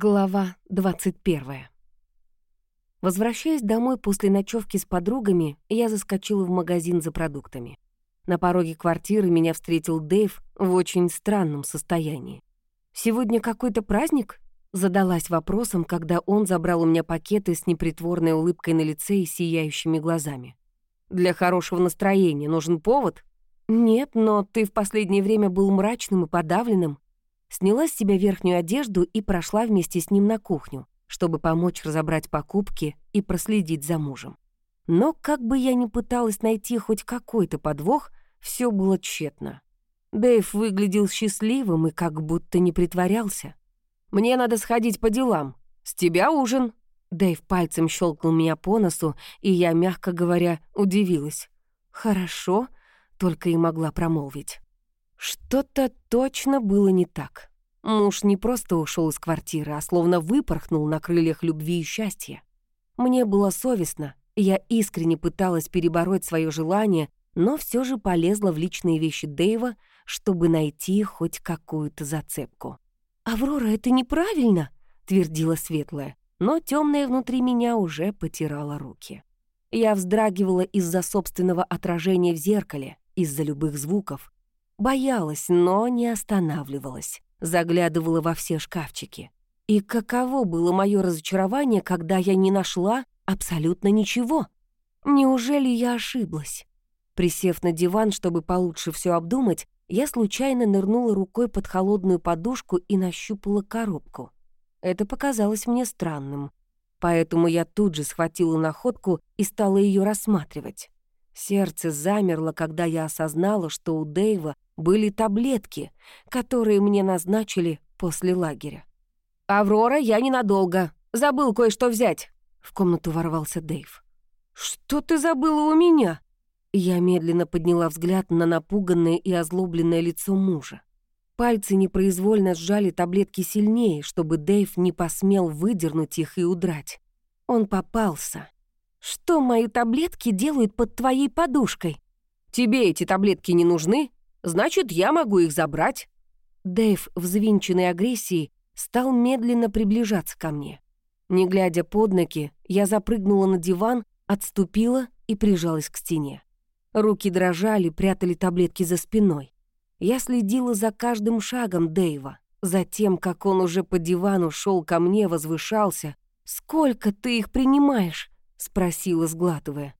Глава 21. Возвращаясь домой после ночевки с подругами, я заскочила в магазин за продуктами. На пороге квартиры меня встретил Дэйв в очень странном состоянии. «Сегодня какой-то праздник?» Задалась вопросом, когда он забрал у меня пакеты с непритворной улыбкой на лице и сияющими глазами. «Для хорошего настроения нужен повод?» «Нет, но ты в последнее время был мрачным и подавленным», Сняла с себя верхнюю одежду и прошла вместе с ним на кухню, чтобы помочь разобрать покупки и проследить за мужем. Но как бы я ни пыталась найти хоть какой-то подвох, все было тщетно. Дэйв выглядел счастливым и как будто не притворялся. «Мне надо сходить по делам. С тебя ужин». Дэйв пальцем щелкнул меня по носу, и я, мягко говоря, удивилась. «Хорошо», — только и могла промолвить. Что-то точно было не так. Муж не просто ушел из квартиры, а словно выпорхнул на крыльях любви и счастья. Мне было совестно, я искренне пыталась перебороть свое желание, но все же полезла в личные вещи Дэйва, чтобы найти хоть какую-то зацепку. «Аврора, это неправильно!» — твердила Светлая, но темная внутри меня уже потирала руки. Я вздрагивала из-за собственного отражения в зеркале, из-за любых звуков, Боялась, но не останавливалась. Заглядывала во все шкафчики. И каково было мое разочарование, когда я не нашла абсолютно ничего. Неужели я ошиблась? Присев на диван, чтобы получше все обдумать, я случайно нырнула рукой под холодную подушку и нащупала коробку. Это показалось мне странным. Поэтому я тут же схватила находку и стала ее рассматривать. Сердце замерло, когда я осознала, что у Дэйва были таблетки, которые мне назначили после лагеря. «Аврора, я ненадолго. Забыл кое-что взять». В комнату ворвался Дэйв. «Что ты забыла у меня?» Я медленно подняла взгляд на напуганное и озлобленное лицо мужа. Пальцы непроизвольно сжали таблетки сильнее, чтобы Дэйв не посмел выдернуть их и удрать. Он попался. «Что мои таблетки делают под твоей подушкой?» «Тебе эти таблетки не нужны? Значит, я могу их забрать». Дэйв, взвинченной агрессией, стал медленно приближаться ко мне. Не глядя под ноги, я запрыгнула на диван, отступила и прижалась к стене. Руки дрожали, прятали таблетки за спиной. Я следила за каждым шагом Дэйва, за тем, как он уже по дивану шел ко мне, возвышался. «Сколько ты их принимаешь?» — спросила, сглатывая.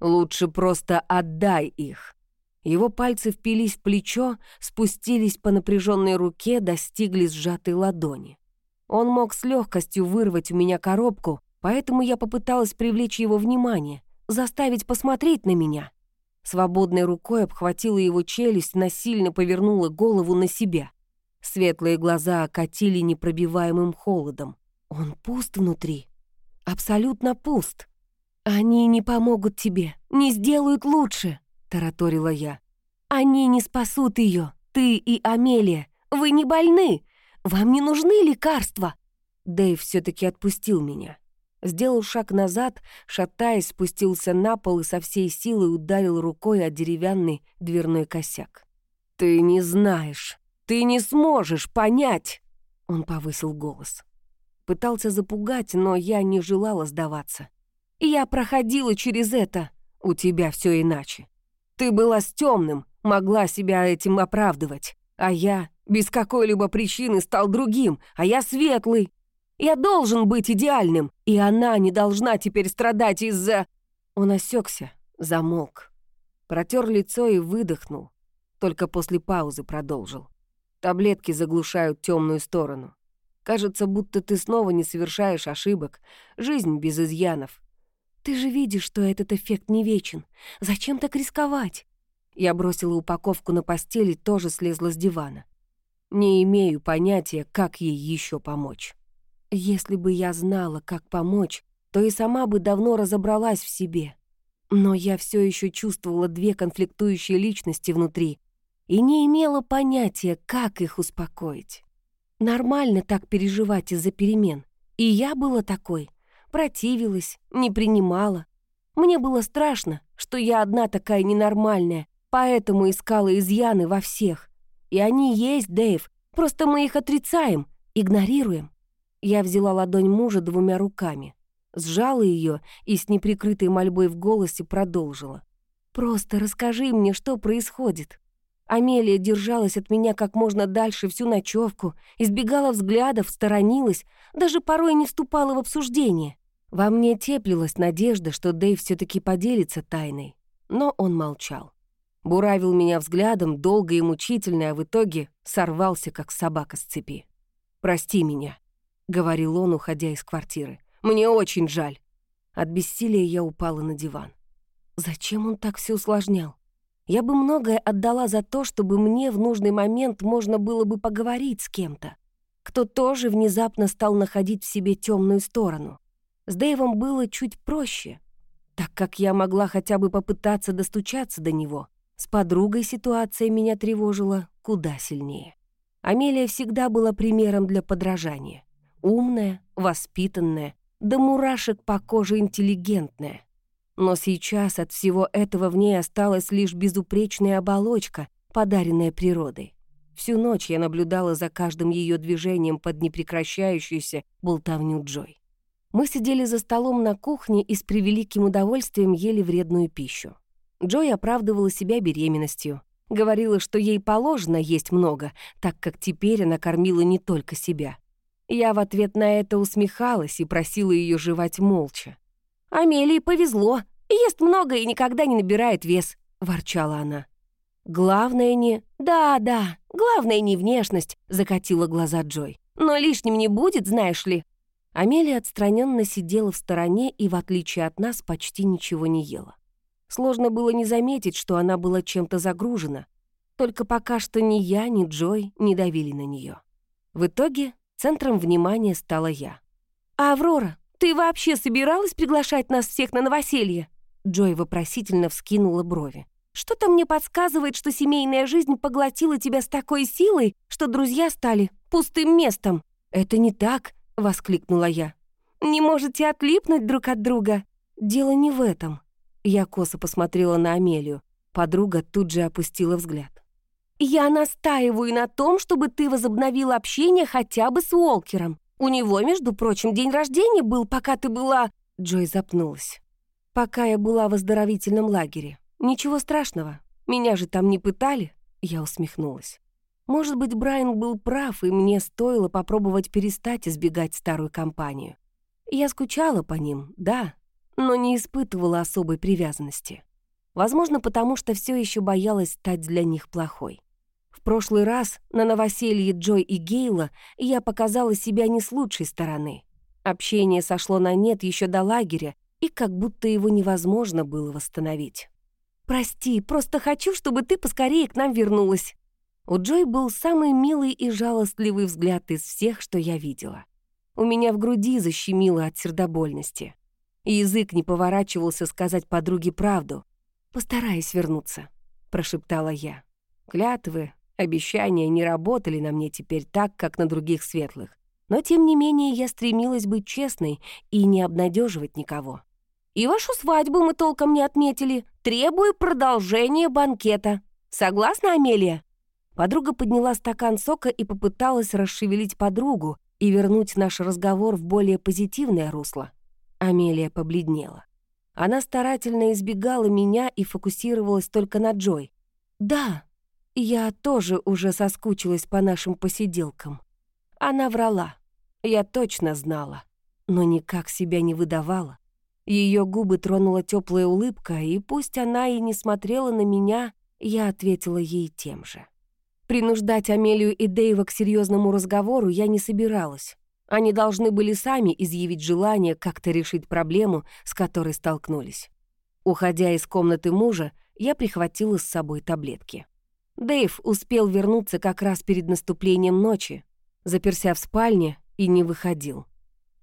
«Лучше просто отдай их». Его пальцы впились в плечо, спустились по напряженной руке, достигли сжатой ладони. Он мог с легкостью вырвать у меня коробку, поэтому я попыталась привлечь его внимание, заставить посмотреть на меня. Свободной рукой обхватила его челюсть, насильно повернула голову на себя. Светлые глаза окатили непробиваемым холодом. Он пуст внутри. Абсолютно пуст. «Они не помогут тебе, не сделают лучше», — тараторила я. «Они не спасут ее, ты и Амелия. Вы не больны. Вам не нужны лекарства». Дэйв все таки отпустил меня. Сделал шаг назад, шатаясь, спустился на пол и со всей силы ударил рукой о деревянный дверной косяк. «Ты не знаешь, ты не сможешь понять!» Он повысил голос. Пытался запугать, но я не желала сдаваться. Я проходила через это. У тебя все иначе. Ты была с темным, могла себя этим оправдывать. А я без какой-либо причины стал другим, а я светлый. Я должен быть идеальным, и она не должна теперь страдать из-за...» Он осекся, замолк, протер лицо и выдохнул. Только после паузы продолжил. Таблетки заглушают темную сторону. Кажется, будто ты снова не совершаешь ошибок. Жизнь без изъянов. «Ты же видишь, что этот эффект не вечен. Зачем так рисковать?» Я бросила упаковку на постель и тоже слезла с дивана. Не имею понятия, как ей еще помочь. Если бы я знала, как помочь, то и сама бы давно разобралась в себе. Но я все еще чувствовала две конфликтующие личности внутри и не имела понятия, как их успокоить. Нормально так переживать из-за перемен. И я была такой — противилась, не принимала. Мне было страшно, что я одна такая ненормальная, поэтому искала изъяны во всех. И они есть, Дэйв, просто мы их отрицаем, игнорируем. Я взяла ладонь мужа двумя руками, сжала ее и с неприкрытой мольбой в голосе продолжила. «Просто расскажи мне, что происходит». Амелия держалась от меня как можно дальше всю ночевку, избегала взглядов, сторонилась, даже порой не вступала в обсуждение. Во мне теплилась надежда, что Дэйв все таки поделится тайной, но он молчал. Буравил меня взглядом долго и мучительно, а в итоге сорвался, как собака с цепи. «Прости меня», — говорил он, уходя из квартиры. «Мне очень жаль». От бессилия я упала на диван. Зачем он так все усложнял? Я бы многое отдала за то, чтобы мне в нужный момент можно было бы поговорить с кем-то, кто тоже внезапно стал находить в себе темную сторону. С Дэйвом было чуть проще, так как я могла хотя бы попытаться достучаться до него. С подругой ситуация меня тревожила куда сильнее. Амелия всегда была примером для подражания. Умная, воспитанная, до мурашек по коже интеллигентная. Но сейчас от всего этого в ней осталась лишь безупречная оболочка, подаренная природой. Всю ночь я наблюдала за каждым ее движением под непрекращающуюся болтовню Джой. Мы сидели за столом на кухне и с превеликим удовольствием ели вредную пищу. Джой оправдывала себя беременностью. Говорила, что ей положено есть много, так как теперь она кормила не только себя. Я в ответ на это усмехалась и просила ее жевать молча. «Амелии повезло, ест много и никогда не набирает вес», — ворчала она. «Главное не...» «Да, да, главное не внешность», — закатила глаза Джой. «Но лишним не будет, знаешь ли». Амелия отстраненно сидела в стороне и, в отличие от нас, почти ничего не ела. Сложно было не заметить, что она была чем-то загружена. Только пока что ни я, ни Джой не давили на нее. В итоге центром внимания стала я. «Аврора, ты вообще собиралась приглашать нас всех на новоселье?» Джой вопросительно вскинула брови. «Что-то мне подсказывает, что семейная жизнь поглотила тебя с такой силой, что друзья стали пустым местом». «Это не так», — воскликнула я. «Не можете отлипнуть друг от друга?» «Дело не в этом». Я косо посмотрела на Амелию. Подруга тут же опустила взгляд. «Я настаиваю на том, чтобы ты возобновил общение хотя бы с Уолкером. У него, между прочим, день рождения был, пока ты была...» Джой запнулась. «Пока я была в оздоровительном лагере. Ничего страшного. Меня же там не пытали?» Я усмехнулась. Может быть, Брайан был прав, и мне стоило попробовать перестать избегать старую компанию. Я скучала по ним, да, но не испытывала особой привязанности. Возможно, потому что все еще боялась стать для них плохой. В прошлый раз на новоселье Джой и Гейла я показала себя не с лучшей стороны. Общение сошло на нет еще до лагеря, и как будто его невозможно было восстановить. «Прости, просто хочу, чтобы ты поскорее к нам вернулась», у Джой был самый милый и жалостливый взгляд из всех, что я видела. У меня в груди защемило от сердобольности. И язык не поворачивался сказать подруге правду. «Постараюсь вернуться», — прошептала я. Клятвы, обещания не работали на мне теперь так, как на других светлых. Но, тем не менее, я стремилась быть честной и не обнадеживать никого. «И вашу свадьбу мы толком не отметили. Требую продолжения банкета. Согласна, Амелия?» Подруга подняла стакан сока и попыталась расшевелить подругу и вернуть наш разговор в более позитивное русло. Амелия побледнела. Она старательно избегала меня и фокусировалась только на Джой. «Да, я тоже уже соскучилась по нашим посиделкам». Она врала. Я точно знала, но никак себя не выдавала. Ее губы тронула теплая улыбка, и пусть она и не смотрела на меня, я ответила ей тем же. Принуждать Амелию и Дэйва к серьезному разговору я не собиралась. Они должны были сами изъявить желание как-то решить проблему, с которой столкнулись. Уходя из комнаты мужа, я прихватила с собой таблетки. Дэйв успел вернуться как раз перед наступлением ночи, заперся в спальне и не выходил.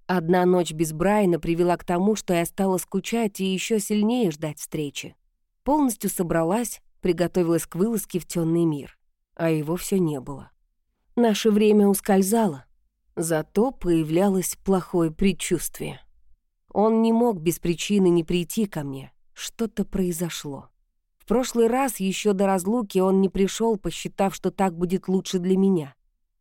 Одна ночь без Брайана привела к тому, что я стала скучать и еще сильнее ждать встречи. Полностью собралась, приготовилась к вылазке в темный мир а его все не было. Наше время ускользало, зато появлялось плохое предчувствие. Он не мог без причины не прийти ко мне. Что-то произошло. В прошлый раз, еще до разлуки, он не пришел, посчитав, что так будет лучше для меня.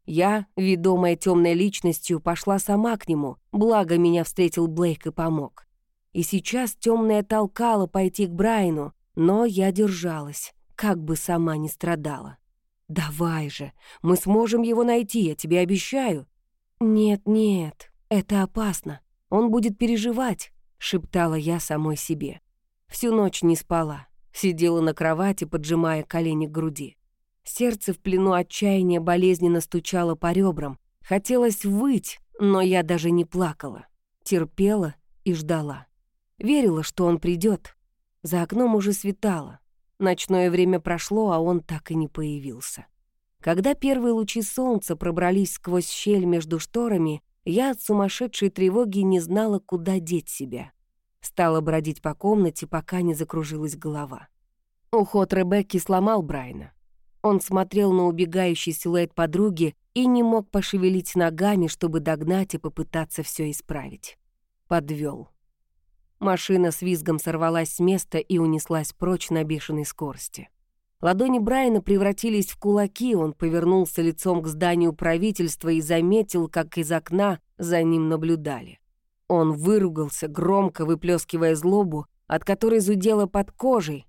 Я, ведомая темной личностью, пошла сама к нему, благо меня встретил Блейк и помог. И сейчас темная толкала пойти к Брайну, но я держалась, как бы сама не страдала. «Давай же, мы сможем его найти, я тебе обещаю». «Нет, нет, это опасно, он будет переживать», — шептала я самой себе. Всю ночь не спала, сидела на кровати, поджимая колени к груди. Сердце в плену отчаяния болезненно стучало по ребрам. Хотелось выть, но я даже не плакала. Терпела и ждала. Верила, что он придет. За окном уже светало. Ночное время прошло, а он так и не появился. Когда первые лучи солнца пробрались сквозь щель между шторами, я от сумасшедшей тревоги не знала, куда деть себя. Стала бродить по комнате, пока не закружилась голова. Уход Ребекки сломал Брайна. Он смотрел на убегающий силуэт подруги и не мог пошевелить ногами, чтобы догнать и попытаться все исправить. Подвел. Машина с визгом сорвалась с места и унеслась прочь на бешеной скорости. Ладони Брайана превратились в кулаки, он повернулся лицом к зданию правительства и заметил, как из окна за ним наблюдали. Он выругался, громко выплескивая злобу, от которой зудела под кожей,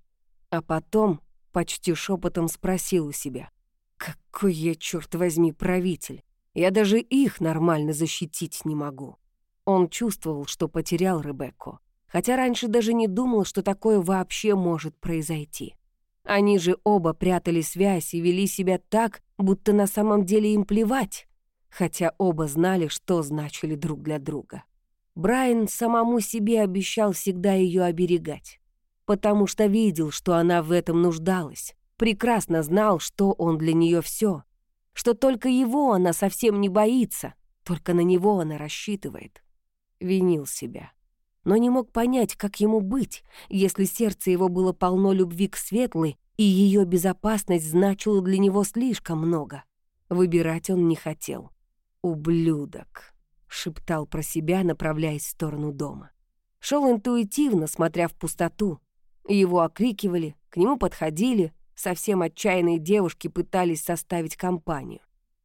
а потом почти шепотом спросил у себя. «Какой я, черт возьми, правитель! Я даже их нормально защитить не могу!» Он чувствовал, что потерял Ребекку хотя раньше даже не думал, что такое вообще может произойти. Они же оба прятали связь и вели себя так, будто на самом деле им плевать, хотя оба знали, что значили друг для друга. Брайан самому себе обещал всегда ее оберегать, потому что видел, что она в этом нуждалась, прекрасно знал, что он для нее все, что только его она совсем не боится, только на него она рассчитывает. Винил себя но не мог понять, как ему быть, если сердце его было полно любви к Светлой, и ее безопасность значила для него слишком много. Выбирать он не хотел. «Ублюдок», — шептал про себя, направляясь в сторону дома. Шел интуитивно, смотря в пустоту. Его окрикивали, к нему подходили, совсем отчаянные девушки пытались составить компанию.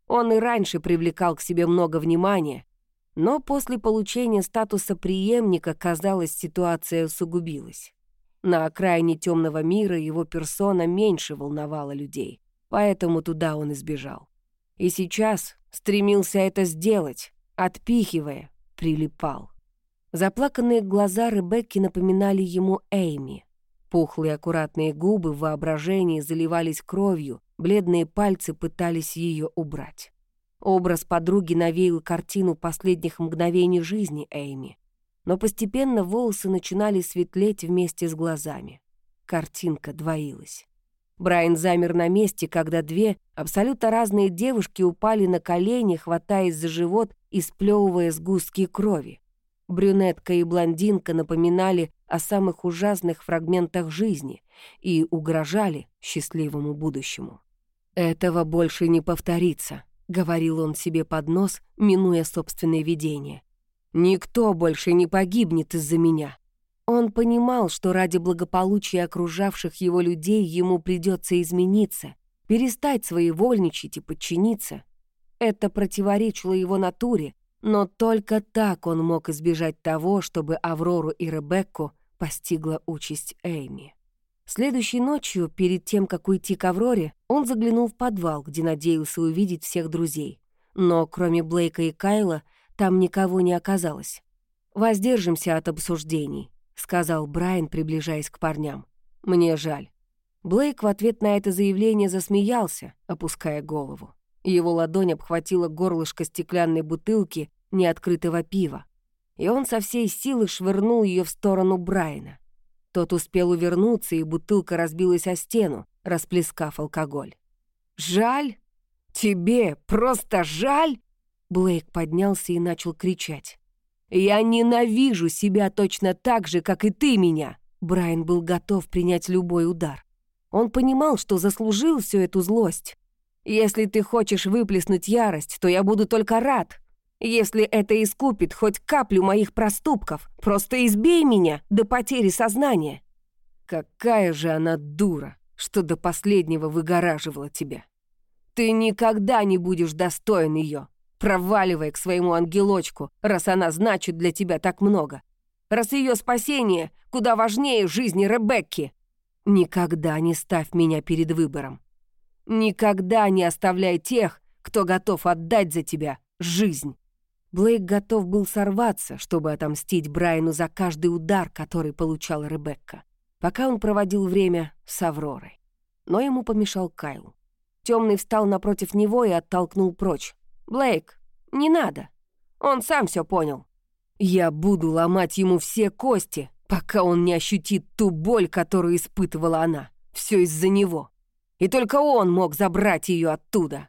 Он и раньше привлекал к себе много внимания, но после получения статуса преемника, казалось, ситуация усугубилась. На окраине темного мира его персона меньше волновала людей, поэтому туда он избежал. И сейчас стремился это сделать, отпихивая, прилипал. Заплаканные глаза Ребекки напоминали ему Эйми. Пухлые аккуратные губы в воображении заливались кровью, бледные пальцы пытались ее убрать. Образ подруги навеял картину последних мгновений жизни Эйми. Но постепенно волосы начинали светлеть вместе с глазами. Картинка двоилась. Брайан замер на месте, когда две абсолютно разные девушки упали на колени, хватаясь за живот и сплевывая сгустки крови. Брюнетка и блондинка напоминали о самых ужасных фрагментах жизни и угрожали счастливому будущему. «Этого больше не повторится», — говорил он себе под нос, минуя собственное видение. «Никто больше не погибнет из-за меня». Он понимал, что ради благополучия окружавших его людей ему придется измениться, перестать своевольничать и подчиниться. Это противоречило его натуре, но только так он мог избежать того, чтобы Аврору и Ребекку постигла участь Эйми. Следующей ночью, перед тем, как уйти к Авроре, он заглянул в подвал, где надеялся увидеть всех друзей. Но кроме Блейка и Кайла, там никого не оказалось. «Воздержимся от обсуждений», — сказал Брайан, приближаясь к парням. «Мне жаль». Блейк в ответ на это заявление засмеялся, опуская голову. Его ладонь обхватила горлышко стеклянной бутылки неоткрытого пива, и он со всей силы швырнул ее в сторону Брайана. Тот успел увернуться, и бутылка разбилась о стену, расплескав алкоголь. «Жаль? Тебе просто жаль?» Блейк поднялся и начал кричать. «Я ненавижу себя точно так же, как и ты меня!» Брайан был готов принять любой удар. Он понимал, что заслужил всю эту злость. «Если ты хочешь выплеснуть ярость, то я буду только рад. Если это искупит хоть каплю моих проступков, просто избей меня до потери сознания. Какая же она дура, что до последнего выгораживала тебя. Ты никогда не будешь достоин ее. Проваливай к своему ангелочку, раз она значит для тебя так много. Раз ее спасение куда важнее жизни Ребекки. Никогда не ставь меня перед выбором. Никогда не оставляй тех, кто готов отдать за тебя жизнь. Блейк готов был сорваться, чтобы отомстить Брайану за каждый удар, который получала Ребекка, пока он проводил время с Авророй. Но ему помешал Кайл. Темный встал напротив него и оттолкнул прочь. «Блейк, не надо. Он сам все понял. Я буду ломать ему все кости, пока он не ощутит ту боль, которую испытывала она. Все из-за него. И только он мог забрать ее оттуда.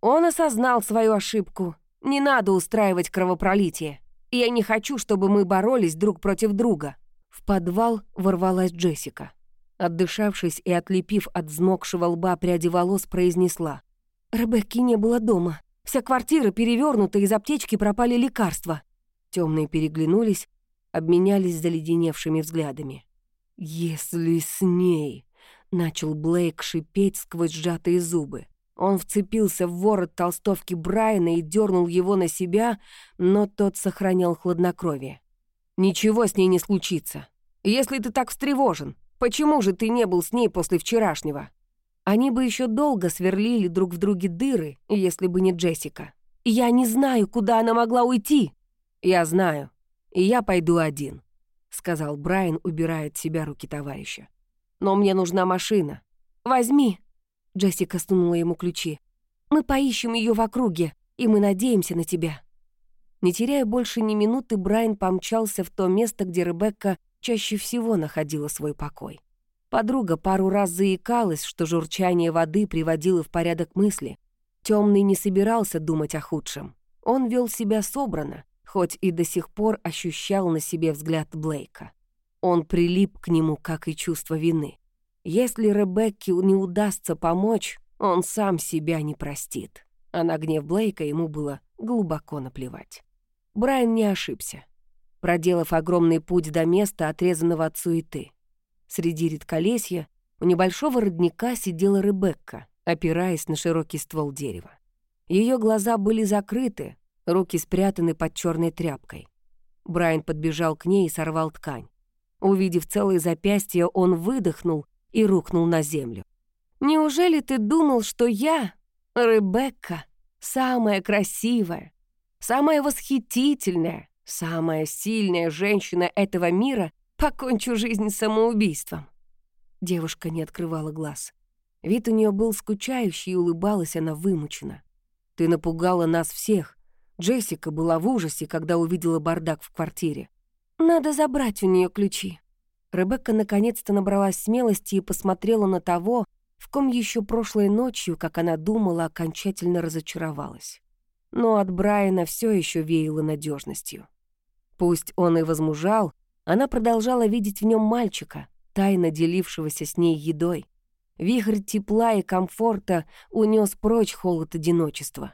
Он осознал свою ошибку. Не надо устраивать кровопролитие. Я не хочу, чтобы мы боролись друг против друга. В подвал ворвалась Джессика. Отдышавшись и отлепив от взмокшего лба пряди волос, произнесла. «Ребекки не было дома. Вся квартира перевернута, из аптечки пропали лекарства». Темные переглянулись, обменялись заледеневшими взглядами. «Если с ней...» — начал Блейк шипеть сквозь сжатые зубы. Он вцепился в ворот толстовки Брайана и дернул его на себя, но тот сохранял хладнокровие. «Ничего с ней не случится. Если ты так встревожен, почему же ты не был с ней после вчерашнего?» Они бы еще долго сверлили друг в друге дыры, если бы не Джессика. «Я не знаю, куда она могла уйти!» «Я знаю, и я пойду один», — сказал Брайан, убирая от себя руки товарища. «Но мне нужна машина. Возьми!» Джессика стунула ему ключи. «Мы поищем ее в округе, и мы надеемся на тебя». Не теряя больше ни минуты, Брайан помчался в то место, где Ребекка чаще всего находила свой покой. Подруга пару раз заикалась, что журчание воды приводило в порядок мысли. Темный не собирался думать о худшем. Он вел себя собрано, хоть и до сих пор ощущал на себе взгляд Блейка. Он прилип к нему, как и чувство вины. Если Ребекке не удастся помочь, он сам себя не простит. А на гнев Блейка ему было глубоко наплевать. Брайан не ошибся, проделав огромный путь до места, отрезанного от суеты. Среди редколесья у небольшого родника сидела Ребекка, опираясь на широкий ствол дерева. Ее глаза были закрыты, руки спрятаны под черной тряпкой. Брайан подбежал к ней и сорвал ткань. Увидев целое запястье, он выдохнул и рухнул на землю. «Неужели ты думал, что я, Ребекка, самая красивая, самая восхитительная, самая сильная женщина этого мира, покончу жизнь самоубийством?» Девушка не открывала глаз. Вид у нее был скучающий, и улыбалась она вымученно. «Ты напугала нас всех». Джессика была в ужасе, когда увидела бардак в квартире. «Надо забрать у нее ключи», Ребекка наконец-то набралась смелости и посмотрела на того, в ком еще прошлой ночью, как она думала, окончательно разочаровалась. Но от Брайана все еще веяло надежностью. Пусть он и возмужал, она продолжала видеть в нем мальчика, тайно делившегося с ней едой. Вихрь тепла и комфорта унес прочь холод одиночества.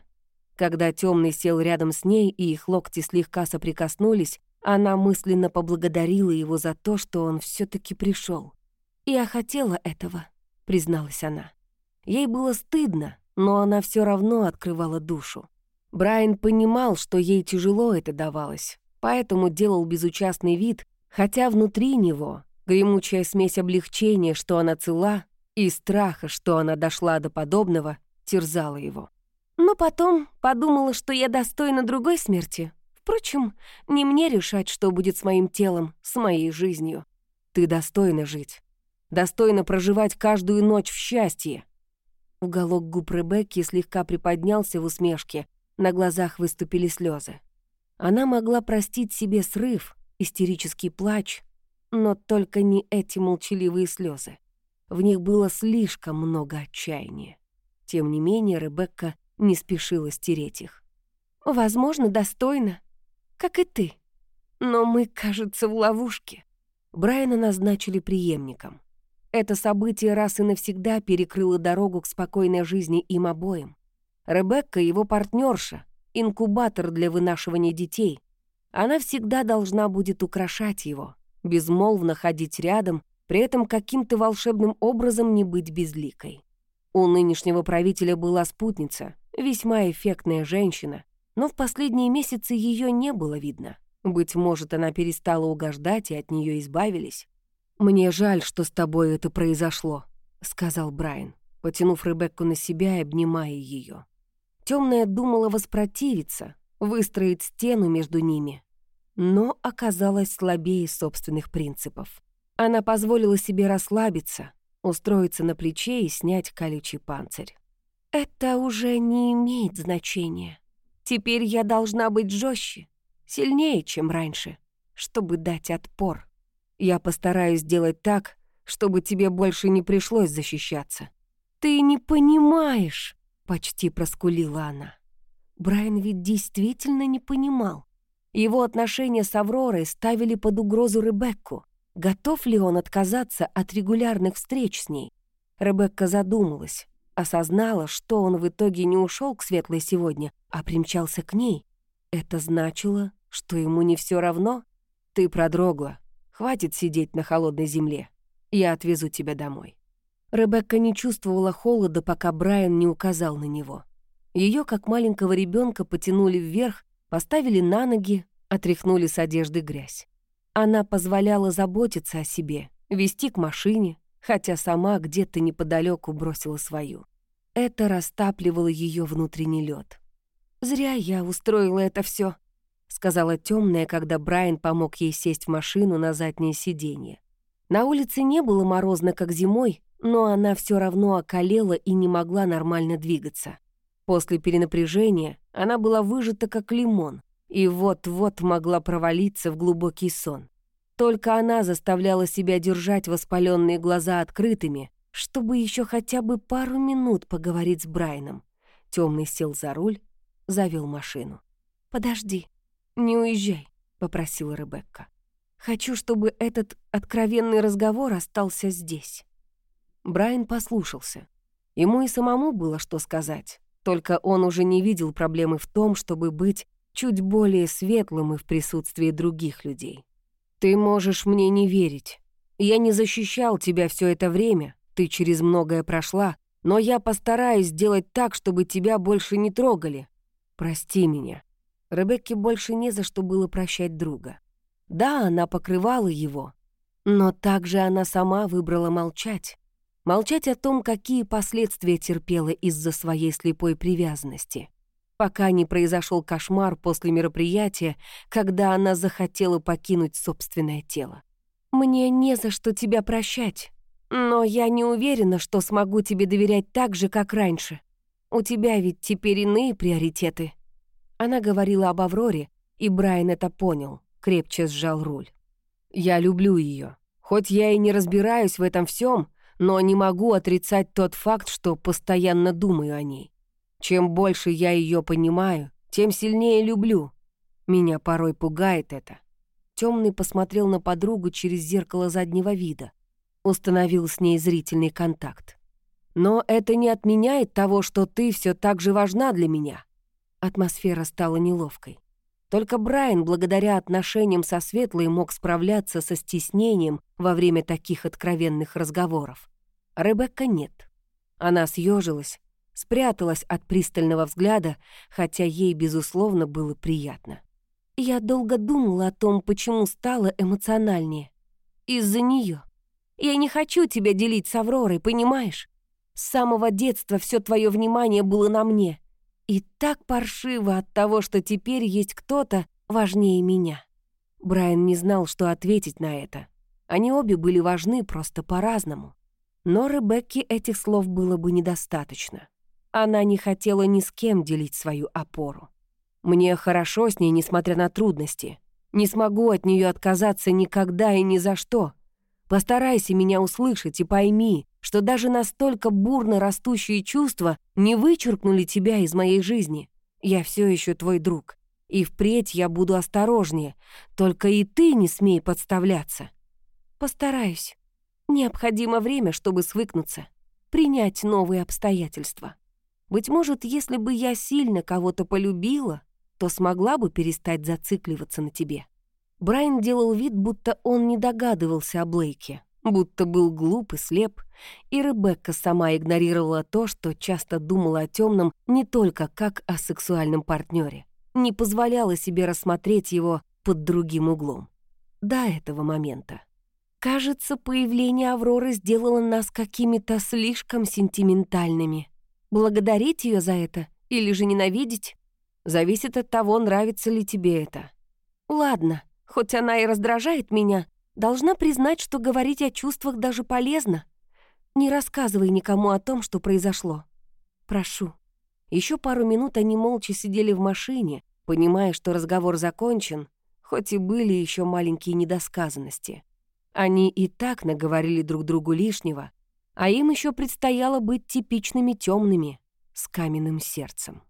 Когда темный сел рядом с ней и их локти слегка соприкоснулись, она мысленно поблагодарила его за то, что он все таки пришел. «Я хотела этого», — призналась она. Ей было стыдно, но она все равно открывала душу. Брайан понимал, что ей тяжело это давалось, поэтому делал безучастный вид, хотя внутри него гремучая смесь облегчения, что она цела, и страха, что она дошла до подобного, терзала его. Но потом подумала, что я достойна другой смерти, Впрочем, не мне решать, что будет с моим телом, с моей жизнью. Ты достойна жить. Достойна проживать каждую ночь в счастье. Уголок губ Ребекки слегка приподнялся в усмешке, на глазах выступили слезы. Она могла простить себе срыв, истерический плач, но только не эти молчаливые слезы. В них было слишком много отчаяния. Тем не менее, Ребекка не спешила стереть их. «Возможно, достойно», как и ты. Но мы, кажется, в ловушке. Брайана назначили преемником. Это событие раз и навсегда перекрыло дорогу к спокойной жизни им обоим. Ребекка — его партнерша, инкубатор для вынашивания детей. Она всегда должна будет украшать его, безмолвно ходить рядом, при этом каким-то волшебным образом не быть безликой. У нынешнего правителя была спутница, весьма эффектная женщина, но в последние месяцы ее не было видно. Быть может, она перестала угождать, и от нее избавились. «Мне жаль, что с тобой это произошло», — сказал Брайан, потянув Ребекку на себя и обнимая ее. Темная думала воспротивиться, выстроить стену между ними, но оказалась слабее собственных принципов. Она позволила себе расслабиться, устроиться на плече и снять колючий панцирь. «Это уже не имеет значения. Теперь я должна быть жестче, сильнее, чем раньше, чтобы дать отпор. Я постараюсь сделать так, чтобы тебе больше не пришлось защищаться». «Ты не понимаешь», — почти проскулила она. Брайан ведь действительно не понимал. Его отношения с Авророй ставили под угрозу Ребекку. Готов ли он отказаться от регулярных встреч с ней? Ребекка задумалась, осознала, что он в итоге не ушел к Светлой сегодня, а примчался к ней. Это значило, что ему не все равно? Ты продрогла. Хватит сидеть на холодной земле. Я отвезу тебя домой. Ребекка не чувствовала холода, пока Брайан не указал на него. Ее, как маленького ребенка, потянули вверх, поставили на ноги, отряхнули с одежды грязь. Она позволяла заботиться о себе, вести к машине, хотя сама где-то неподалеку бросила свою. Это растапливало ее внутренний лед. «Зря я устроила это все, сказала темная, когда Брайан помог ей сесть в машину на заднее сиденье. На улице не было морозно, как зимой, но она все равно околела и не могла нормально двигаться. После перенапряжения она была выжата, как лимон, и вот-вот могла провалиться в глубокий сон. Только она заставляла себя держать воспаленные глаза открытыми, чтобы еще хотя бы пару минут поговорить с Брайаном. Темный сел за руль, завел машину. «Подожди, не уезжай», — попросила Ребекка. «Хочу, чтобы этот откровенный разговор остался здесь». Брайан послушался. Ему и самому было что сказать, только он уже не видел проблемы в том, чтобы быть чуть более светлым и в присутствии других людей. «Ты можешь мне не верить. Я не защищал тебя все это время, ты через многое прошла, но я постараюсь сделать так, чтобы тебя больше не трогали. Прости меня». Ребекке больше не за что было прощать друга. Да, она покрывала его, но также она сама выбрала молчать. Молчать о том, какие последствия терпела из-за своей слепой привязанности пока не произошел кошмар после мероприятия, когда она захотела покинуть собственное тело. «Мне не за что тебя прощать, но я не уверена, что смогу тебе доверять так же, как раньше. У тебя ведь теперь иные приоритеты». Она говорила об Авроре, и Брайан это понял, крепче сжал руль. «Я люблю ее. Хоть я и не разбираюсь в этом всем, но не могу отрицать тот факт, что постоянно думаю о ней. Чем больше я ее понимаю, тем сильнее люблю. Меня порой пугает это. Темный посмотрел на подругу через зеркало заднего вида. Установил с ней зрительный контакт. Но это не отменяет того, что ты все так же важна для меня. Атмосфера стала неловкой. Только Брайан, благодаря отношениям со Светлой, мог справляться со стеснением во время таких откровенных разговоров. Ребекка нет. Она съежилась, спряталась от пристального взгляда, хотя ей, безусловно, было приятно. Я долго думала о том, почему стала эмоциональнее. Из-за нее. Я не хочу тебя делить с Авророй, понимаешь? С самого детства все твое внимание было на мне. И так паршиво от того, что теперь есть кто-то важнее меня. Брайан не знал, что ответить на это. Они обе были важны просто по-разному. Но Ребекке этих слов было бы недостаточно. Она не хотела ни с кем делить свою опору. Мне хорошо с ней, несмотря на трудности. Не смогу от нее отказаться никогда и ни за что. Постарайся меня услышать и пойми, что даже настолько бурно растущие чувства не вычеркнули тебя из моей жизни. Я все еще твой друг. И впредь я буду осторожнее. Только и ты не смей подставляться. Постараюсь. Необходимо время, чтобы свыкнуться, принять новые обстоятельства. Быть может, если бы я сильно кого-то полюбила, то смогла бы перестать зацикливаться на тебе. Брайан делал вид, будто он не догадывался о Блейке, будто был глуп и слеп, и Ребекка сама игнорировала то, что часто думала о темном не только как о сексуальном партнере, не позволяла себе рассмотреть его под другим углом. До этого момента. Кажется, появление Авроры сделало нас какими-то слишком сентиментальными. Благодарить ее за это или же ненавидеть? Зависит от того, нравится ли тебе это. Ладно, хоть она и раздражает меня, должна признать, что говорить о чувствах даже полезно. Не рассказывай никому о том, что произошло. Прошу. Еще пару минут они молча сидели в машине, понимая, что разговор закончен, хоть и были еще маленькие недосказанности. Они и так наговорили друг другу лишнего, а им еще предстояло быть типичными темными с каменным сердцем.